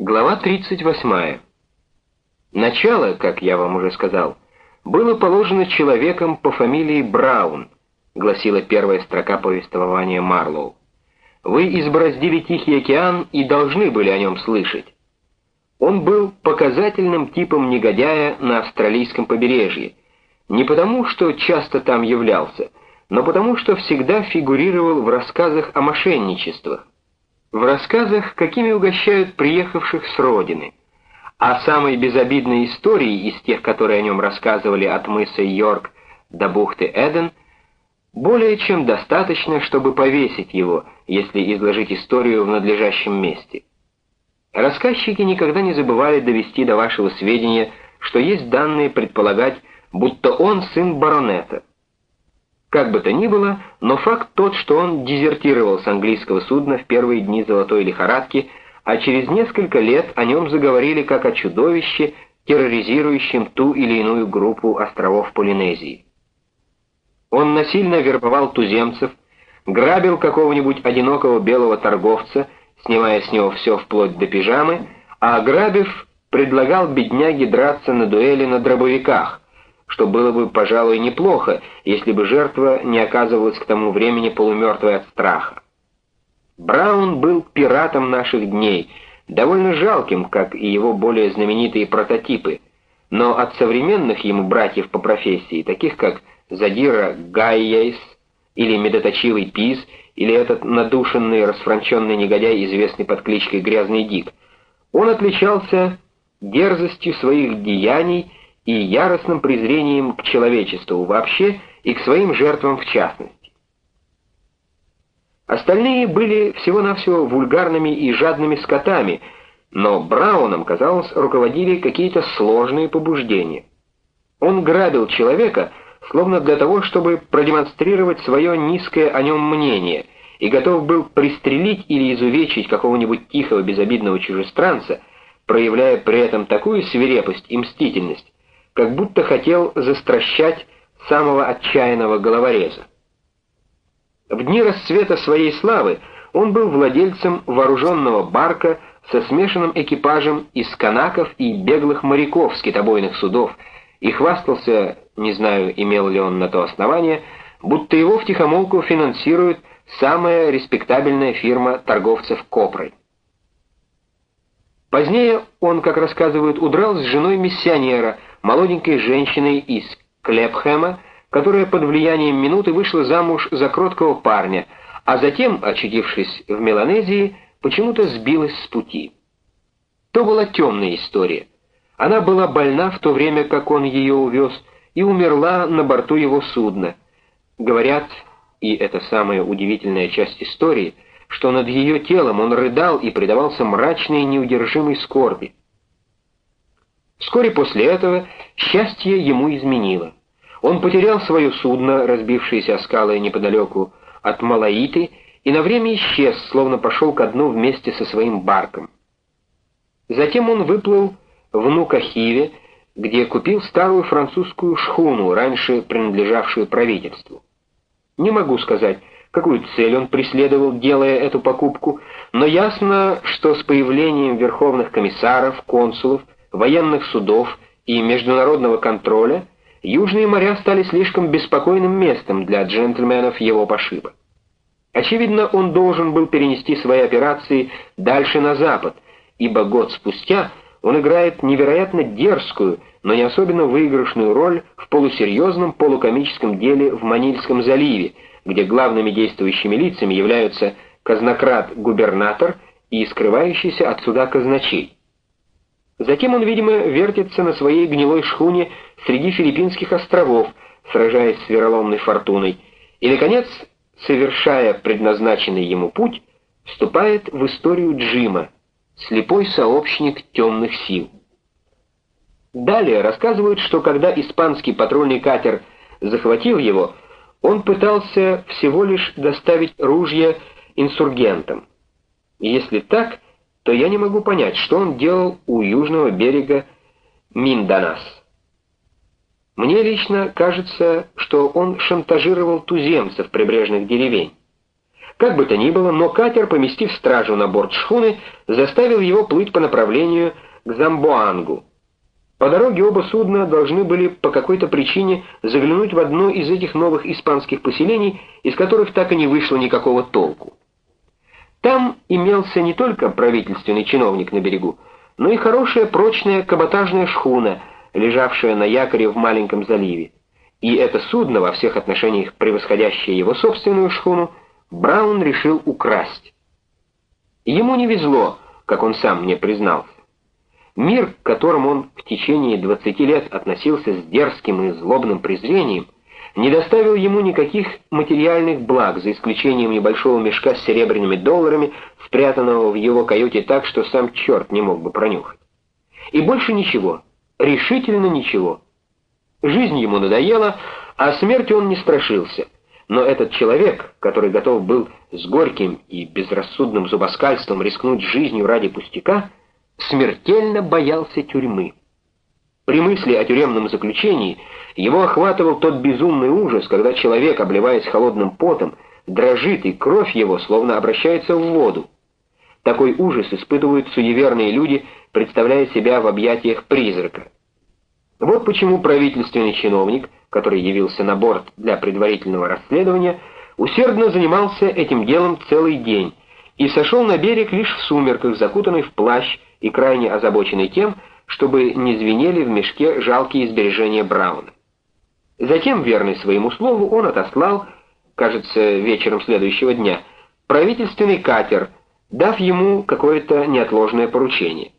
Глава 38. Начало, как я вам уже сказал, было положено человеком по фамилии Браун, гласила первая строка повествования Марлоу. Вы избороздили Тихий океан и должны были о нем слышать. Он был показательным типом негодяя на австралийском побережье, не потому, что часто там являлся, но потому, что всегда фигурировал в рассказах о мошенничествах, в рассказах, какими угощают приехавших с родины. А самой безобидной историей из тех, которые о нем рассказывали от мыса Йорк до бухты Эден, более чем достаточно, чтобы повесить его, если изложить историю в надлежащем месте. Рассказчики никогда не забывали довести до вашего сведения, что есть данные предполагать, будто он сын баронета. Как бы то ни было, но факт тот, что он дезертировал с английского судна в первые дни золотой лихорадки, а через несколько лет о нем заговорили как о чудовище, терроризирующем ту или иную группу островов Полинезии. Он насильно вербовал туземцев, грабил какого-нибудь одинокого белого торговца, снимая с него все вплоть до пижамы, а ограбив, предлагал бедняге драться на дуэли на дробовиках, что было бы, пожалуй, неплохо, если бы жертва не оказывалась к тому времени полумертвой от страха. Браун был пиратом наших дней, довольно жалким, как и его более знаменитые прототипы, но от современных ему братьев по профессии, таких как Задира Гайейс или медоточивый Пиз, или этот надушенный, расфранченный негодяй, известный под кличкой Грязный Дик, он отличался дерзостью своих деяний и яростным презрением к человечеству вообще и к своим жертвам в частности. Остальные были всего-навсего вульгарными и жадными скотами, но Брауном, казалось, руководили какие-то сложные побуждения. Он грабил человека, словно для того, чтобы продемонстрировать свое низкое о нем мнение, и готов был пристрелить или изувечить какого-нибудь тихого безобидного чужестранца, проявляя при этом такую свирепость и мстительность, как будто хотел застращать самого отчаянного головореза. В дни расцвета своей славы он был владельцем вооруженного барка со смешанным экипажем из канаков и беглых моряков с китобойных судов и хвастался, не знаю, имел ли он на то основание, будто его втихомолку финансирует самая респектабельная фирма торговцев копрой. Позднее он, как рассказывают, удрал с женой миссионера, молоденькой женщиной из Клепхэма, которая под влиянием минуты вышла замуж за кроткого парня, а затем, очутившись в Меланезии, почему-то сбилась с пути. То была темная история. Она была больна в то время, как он ее увез, и умерла на борту его судна. Говорят, и это самая удивительная часть истории, что над ее телом он рыдал и предавался мрачной неудержимой скорби. Вскоре после этого счастье ему изменило. Он потерял свое судно, разбившееся о скалы неподалеку от Малаиты, и на время исчез, словно пошел ко дну вместе со своим барком. Затем он выплыл в Нукахиве, где купил старую французскую шхуну, раньше принадлежавшую правительству. Не могу сказать, какую цель он преследовал, делая эту покупку, но ясно, что с появлением верховных комиссаров, консулов, военных судов и международного контроля южные моря стали слишком беспокойным местом для джентльменов его пошиба. Очевидно, он должен был перенести свои операции дальше на запад, ибо год спустя он играет невероятно дерзкую, но не особенно выигрышную роль в полусерьезном полукомическом деле в Манильском заливе, где главными действующими лицами являются казнократ-губернатор и скрывающийся от суда казначей. Затем он, видимо, вертится на своей гнилой шхуне среди филиппинских островов, сражаясь с вероломной фортуной, и, наконец, совершая предназначенный ему путь, вступает в историю Джима, слепой сообщник темных сил. Далее рассказывают, что когда испанский патрульный катер захватил его, он пытался всего лишь доставить ружья инсургентам. Если так, то я не могу понять, что он делал у южного берега Минданас. Мне лично кажется, что он шантажировал туземцев прибрежных деревень. Как бы то ни было, но катер, поместив стражу на борт шхуны, заставил его плыть по направлению к Замбоангу. По дороге оба судна должны были по какой-то причине заглянуть в одно из этих новых испанских поселений, из которых так и не вышло никакого толку. Там имелся не только правительственный чиновник на берегу, но и хорошая прочная каботажная шхуна, лежавшая на якоре в маленьком заливе. И это судно, во всех отношениях превосходящее его собственную шхуну, Браун решил украсть. Ему не везло, как он сам мне признался. Мир, к которому он в течение 20 лет относился с дерзким и злобным презрением, не доставил ему никаких материальных благ, за исключением небольшого мешка с серебряными долларами, спрятанного в его каюте так, что сам черт не мог бы пронюхать. И больше ничего, решительно ничего. Жизнь ему надоела, а смерти он не страшился. Но этот человек, который готов был с горьким и безрассудным зубоскальством рискнуть жизнью ради пустяка, смертельно боялся тюрьмы. При мысли о тюремном заключении его охватывал тот безумный ужас, когда человек, обливаясь холодным потом, дрожит, и кровь его словно обращается в воду. Такой ужас испытывают суеверные люди, представляя себя в объятиях призрака. Вот почему правительственный чиновник, который явился на борт для предварительного расследования, усердно занимался этим делом целый день и сошел на берег лишь в сумерках, закутанный в плащ, и крайне озабоченный тем, чтобы не звенели в мешке жалкие сбережения Брауна. Затем, верный своему слову, он отослал, кажется, вечером следующего дня, правительственный катер, дав ему какое-то неотложное поручение.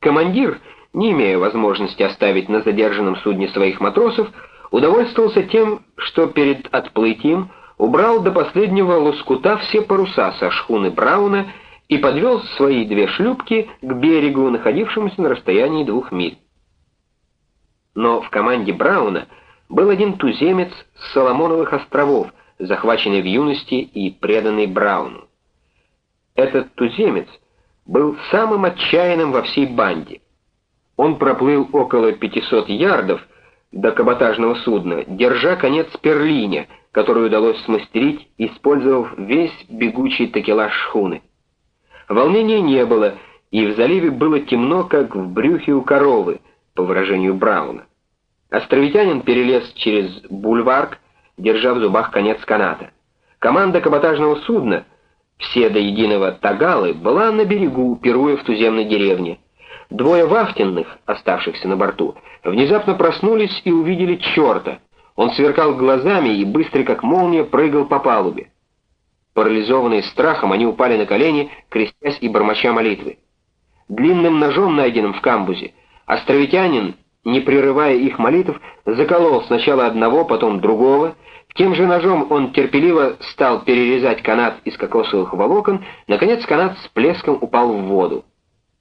Командир, не имея возможности оставить на задержанном судне своих матросов, удовольствовался тем, что перед отплытием убрал до последнего лоскута все паруса со шхуны Брауна и подвел свои две шлюпки к берегу, находившемуся на расстоянии двух миль. Но в команде Брауна был один туземец с Соломоновых островов, захваченный в юности и преданный Брауну. Этот туземец был самым отчаянным во всей банде. Он проплыл около 500 ярдов до каботажного судна, держа конец перлине, которую удалось смастерить, использовав весь бегучий такелаж шхуны. Волнения не было, и в заливе было темно, как в брюхе у коровы, по выражению Брауна. Островитянин перелез через бульварк, держа в зубах конец каната. Команда каботажного судна, все до единого тагалы, была на берегу, пируя в туземной деревне. Двое вахтенных, оставшихся на борту, внезапно проснулись и увидели черта. Он сверкал глазами и быстро, как молния, прыгал по палубе. Парализованные страхом, они упали на колени, крестясь и бормоча молитвы. Длинным ножом, найденным в камбузе, островитянин, не прерывая их молитв, заколол сначала одного, потом другого. Тем же ножом он терпеливо стал перерезать канат из кокосовых волокон, наконец канат с плеском упал в воду.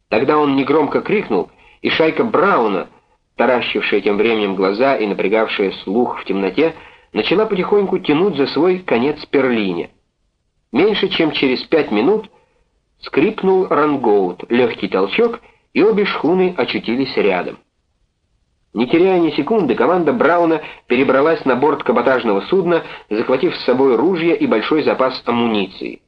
Тогда он негромко крикнул, и шайка Брауна, таращившая тем временем глаза и напрягавшая слух в темноте, начала потихоньку тянуть за свой конец перлине. Меньше чем через пять минут скрипнул рангоут, легкий толчок, и обе шхуны очутились рядом. Не теряя ни секунды, команда Брауна перебралась на борт каботажного судна, захватив с собой ружья и большой запас амуниции.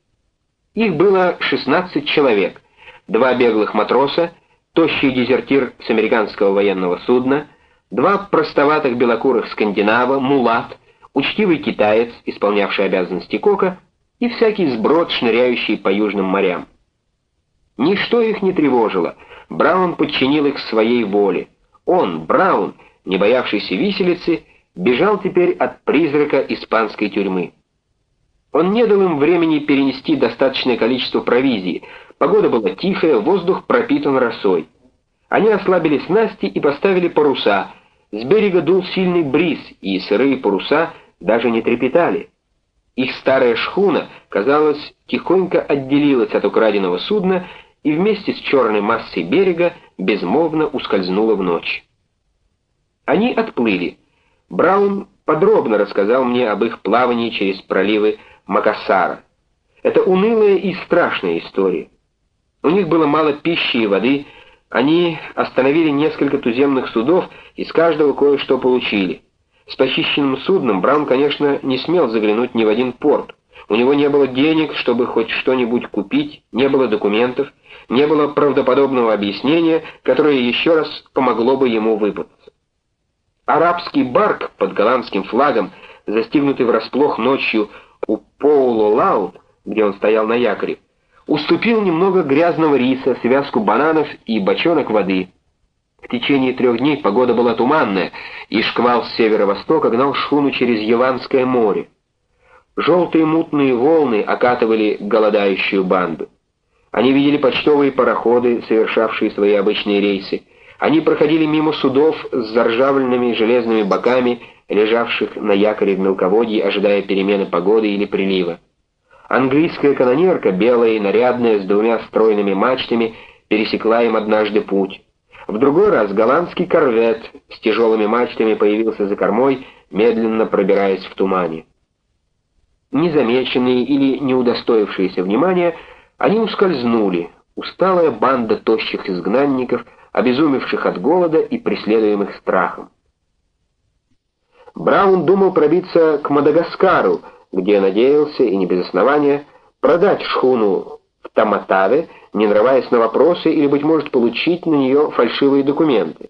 Их было 16 человек, два беглых матроса, тощий дезертир с американского военного судна, два простоватых белокурых скандинава, мулат, учтивый китаец, исполнявший обязанности кока, и всякий сброд, шныряющий по южным морям. Ничто их не тревожило, Браун подчинил их своей воле. Он, Браун, не боявшийся виселицы, бежал теперь от призрака испанской тюрьмы. Он не дал им времени перенести достаточное количество провизии. Погода была тихая, воздух пропитан росой. Они ослабили снасти и поставили паруса. С берега дул сильный бриз, и сырые паруса даже не трепетали. Их старая шхуна, казалось, тихонько отделилась от украденного судна и вместе с черной массой берега безмолвно ускользнула в ночь. Они отплыли. Браун подробно рассказал мне об их плавании через проливы Макассара. Это унылая и страшная история. У них было мало пищи и воды, они остановили несколько туземных судов и с каждого кое-что получили. С похищенным судном Браун, конечно, не смел заглянуть ни в один порт. У него не было денег, чтобы хоть что-нибудь купить, не было документов, не было правдоподобного объяснения, которое еще раз помогло бы ему выпутаться. Арабский барк под голландским флагом, застигнутый врасплох ночью у Поуло-Лау, где он стоял на якоре, уступил немного грязного риса, связку бананов и бочонок воды. В течение трех дней погода была туманная, и шквал с северо-востока гнал шхуну через Яванское море. Желтые мутные волны окатывали голодающую банду. Они видели почтовые пароходы, совершавшие свои обычные рейсы. Они проходили мимо судов с заржавленными железными боками, лежавших на якоре в мелководье, ожидая перемены погоды или прилива. Английская канонерка, белая и нарядная, с двумя стройными мачтами, пересекла им однажды путь. В другой раз голландский корвет с тяжелыми мачтами появился за кормой, медленно пробираясь в тумане. Незамеченные или не удостоившиеся внимания, они ускользнули, усталая банда тощих изгнанников, обезумевших от голода и преследуемых страхом. Браун думал пробиться к Мадагаскару, где надеялся, и не без основания, продать шхуну в Таматаве, не нарываясь на вопросы или, быть может, получить на нее фальшивые документы.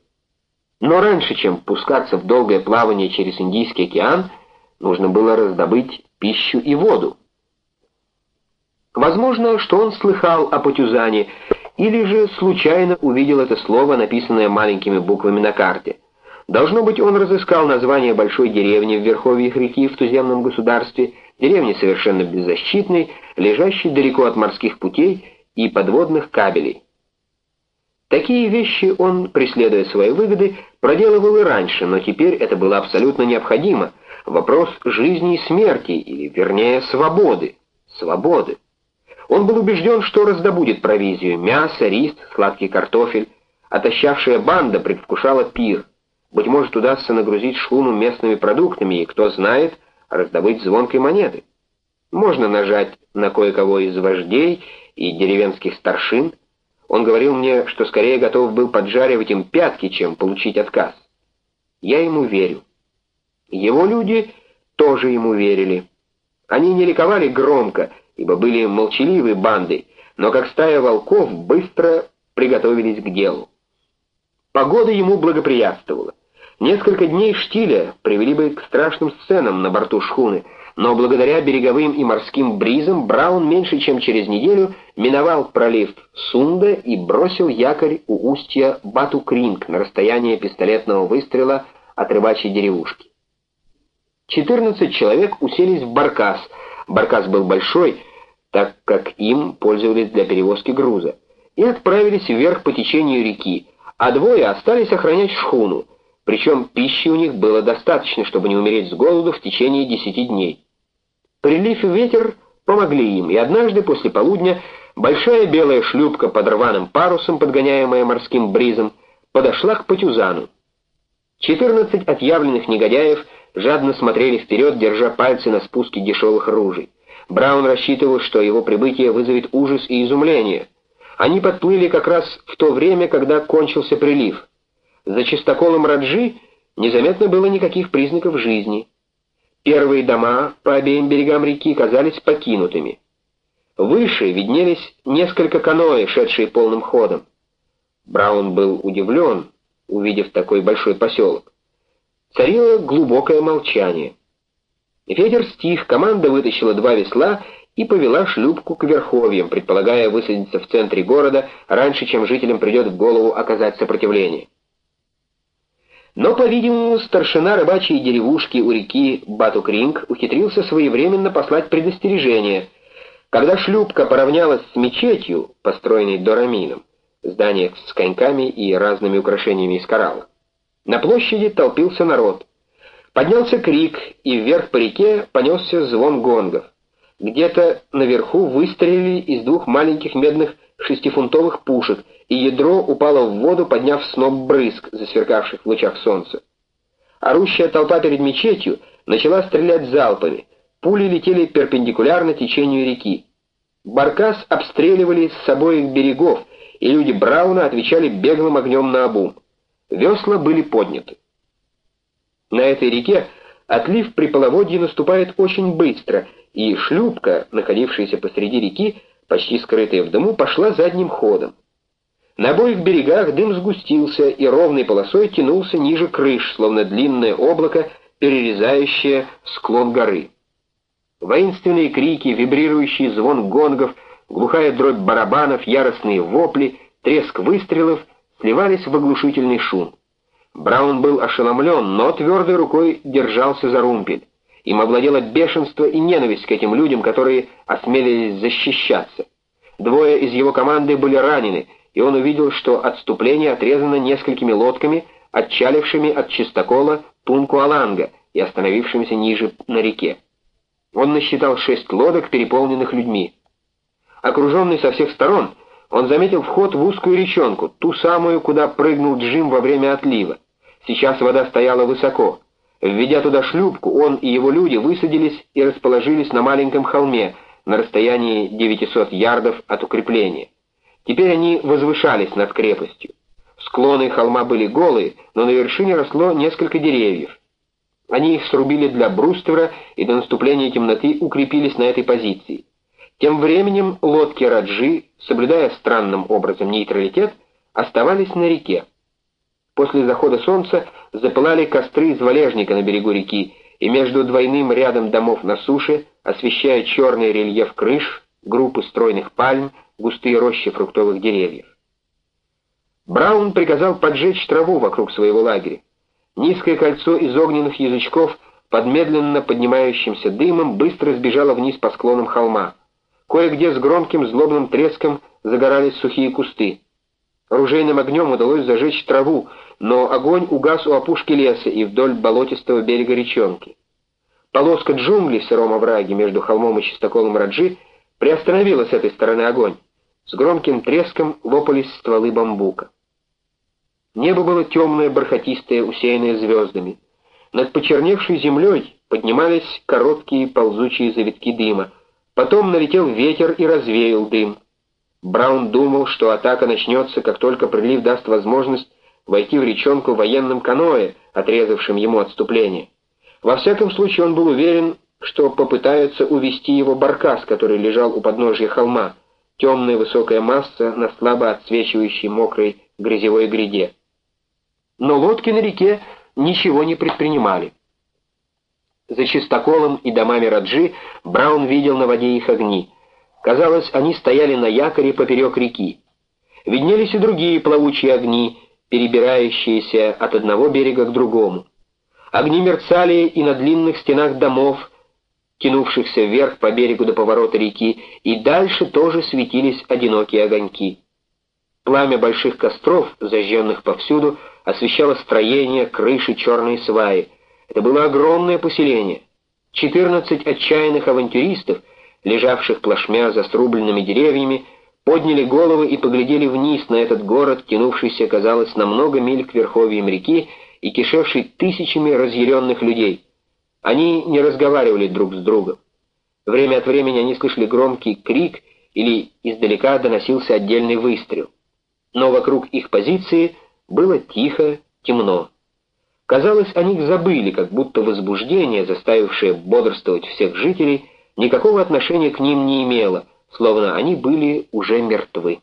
Но раньше, чем пускаться в долгое плавание через Индийский океан, нужно было раздобыть пищу и воду. Возможно, что он слыхал о Патюзане, или же случайно увидел это слово, написанное маленькими буквами на карте. Должно быть, он разыскал название большой деревни в верховьях реки в туземном государстве, деревни совершенно беззащитной, лежащей далеко от морских путей и подводных кабелей. Такие вещи он, преследуя свои выгоды, проделывал и раньше, но теперь это было абсолютно необходимо. Вопрос жизни и смерти, или, вернее, свободы. Свободы. Он был убежден, что раздобудет провизию, мясо, рис, сладкий картофель. Отощавшая банда предвкушала пир. Быть может, удастся нагрузить шхуну местными продуктами, и, кто знает, раздобыть звонкой монеты. Можно нажать на кое-кого из вождей и деревенских старшин. Он говорил мне, что скорее готов был поджаривать им пятки, чем получить отказ. Я ему верю. Его люди тоже ему верили. Они не ликовали громко, ибо были молчаливой бандой, но как стая волков быстро приготовились к делу. Погода ему благоприятствовала. Несколько дней штиля привели бы к страшным сценам на борту шхуны, но благодаря береговым и морским бризам Браун меньше чем через неделю миновал пролив Сунда и бросил якорь у устья Бату-Кринг на расстояние пистолетного выстрела от рыбачьей деревушки. 14 человек уселись в баркас. Баркас был большой, так как им пользовались для перевозки груза, и отправились вверх по течению реки, а двое остались охранять шхуну, причем пищи у них было достаточно, чтобы не умереть с голоду в течение десяти дней. Прилив и ветер помогли им, и однажды после полудня большая белая шлюпка под рваным парусом, подгоняемая морским бризом, подошла к Патюзану. Четырнадцать отъявленных негодяев жадно смотрели вперед, держа пальцы на спуске дешевых ружей. Браун рассчитывал, что его прибытие вызовет ужас и изумление. Они подплыли как раз в то время, когда кончился прилив. За чистоколом Раджи незаметно было никаких признаков жизни. Первые дома по обеим берегам реки казались покинутыми. Выше виднелись несколько каноэ, шедшие полным ходом. Браун был удивлен, увидев такой большой поселок. Царило глубокое молчание. Ветер стих, команда вытащила два весла и повела шлюпку к верховьям, предполагая высадиться в центре города раньше, чем жителям придет в голову оказать сопротивление. Но, по-видимому, старшина рыбачьей деревушки у реки Батукринг ухитрился своевременно послать предостережение. Когда шлюпка поравнялась с мечетью, построенной Дорамином, здание с коньками и разными украшениями из коралла, на площади толпился народ. Поднялся крик, и вверх по реке понесся звон гонгов. Где-то наверху выстрелили из двух маленьких медных шестифунтовых пушек, и ядро упало в воду, подняв сноп брызг, засверкавших в лучах солнца. Орущая толпа перед мечетью начала стрелять залпами. Пули летели перпендикулярно течению реки. Баркас обстреливали с обоих берегов, и люди Брауна отвечали беглым огнем на обум. Весла были подняты. На этой реке отлив при половодье наступает очень быстро, и шлюпка, находившаяся посреди реки, почти скрытая в дыму, пошла задним ходом. На обоих берегах дым сгустился и ровной полосой тянулся ниже крыш, словно длинное облако, перерезающее склон горы. Воинственные крики, вибрирующий звон гонгов, глухая дробь барабанов, яростные вопли, треск выстрелов сливались в оглушительный шум. Браун был ошеломлен, но твердой рукой держался за румпель. Им овладело бешенство и ненависть к этим людям, которые осмелились защищаться. Двое из его команды были ранены, и он увидел, что отступление отрезано несколькими лодками, отчалившими от чистокола Тунку-Аланга и остановившимися ниже на реке. Он насчитал шесть лодок, переполненных людьми. Окруженный со всех сторон, он заметил вход в узкую речонку, ту самую, куда прыгнул Джим во время отлива. Сейчас вода стояла высоко. Введя туда шлюпку, он и его люди высадились и расположились на маленьком холме на расстоянии 900 ярдов от укрепления. Теперь они возвышались над крепостью. Склоны холма были голые, но на вершине росло несколько деревьев. Они их срубили для бруствера и до наступления темноты укрепились на этой позиции. Тем временем лодки Раджи, соблюдая странным образом нейтралитет, оставались на реке. После захода солнца запылали костры из валежника на берегу реки, и между двойным рядом домов на суше, освещая черный рельеф крыш, группы стройных пальм, густые рощи фруктовых деревьев. Браун приказал поджечь траву вокруг своего лагеря. Низкое кольцо из огненных язычков под медленно поднимающимся дымом быстро сбежало вниз по склонам холма. Кое-где с громким злобным треском загорались сухие кусты. Ружейным огнем удалось зажечь траву, но огонь угас у опушки леса и вдоль болотистого берега речонки. Полоска джунглей в сыром овраге между холмом и чистоколом Раджи приостановила с этой стороны огонь. С громким треском лопались стволы бамбука. Небо было темное, бархатистое, усеянное звездами. Над почерневшей землей поднимались короткие ползучие завитки дыма. Потом налетел ветер и развеял дым. Браун думал, что атака начнется, как только прилив даст возможность войти в речонку военным каноэ, отрезавшим ему отступление. Во всяком случае, он был уверен, что попытаются увести его баркас, который лежал у подножия холма, темная высокая масса на слабо отсвечивающей мокрой грязевой гряде но лодки на реке ничего не предпринимали. За чистоколом и домами Раджи Браун видел на воде их огни. Казалось, они стояли на якоре поперек реки. Виднелись и другие плавучие огни, перебирающиеся от одного берега к другому. Огни мерцали и на длинных стенах домов, тянувшихся вверх по берегу до поворота реки, и дальше тоже светились одинокие огоньки. Пламя больших костров, зажженных повсюду, освещало строение, крыши, черные сваи. Это было огромное поселение. Четырнадцать отчаянных авантюристов, лежавших плашмя за срубленными деревьями, подняли головы и поглядели вниз на этот город, тянувшийся, казалось, на много миль к верховьям реки и кишевший тысячами разъяренных людей. Они не разговаривали друг с другом. Время от времени они слышали громкий крик или издалека доносился отдельный выстрел но вокруг их позиции было тихо, темно. Казалось, о них забыли, как будто возбуждение, заставившее бодрствовать всех жителей, никакого отношения к ним не имело, словно они были уже мертвы.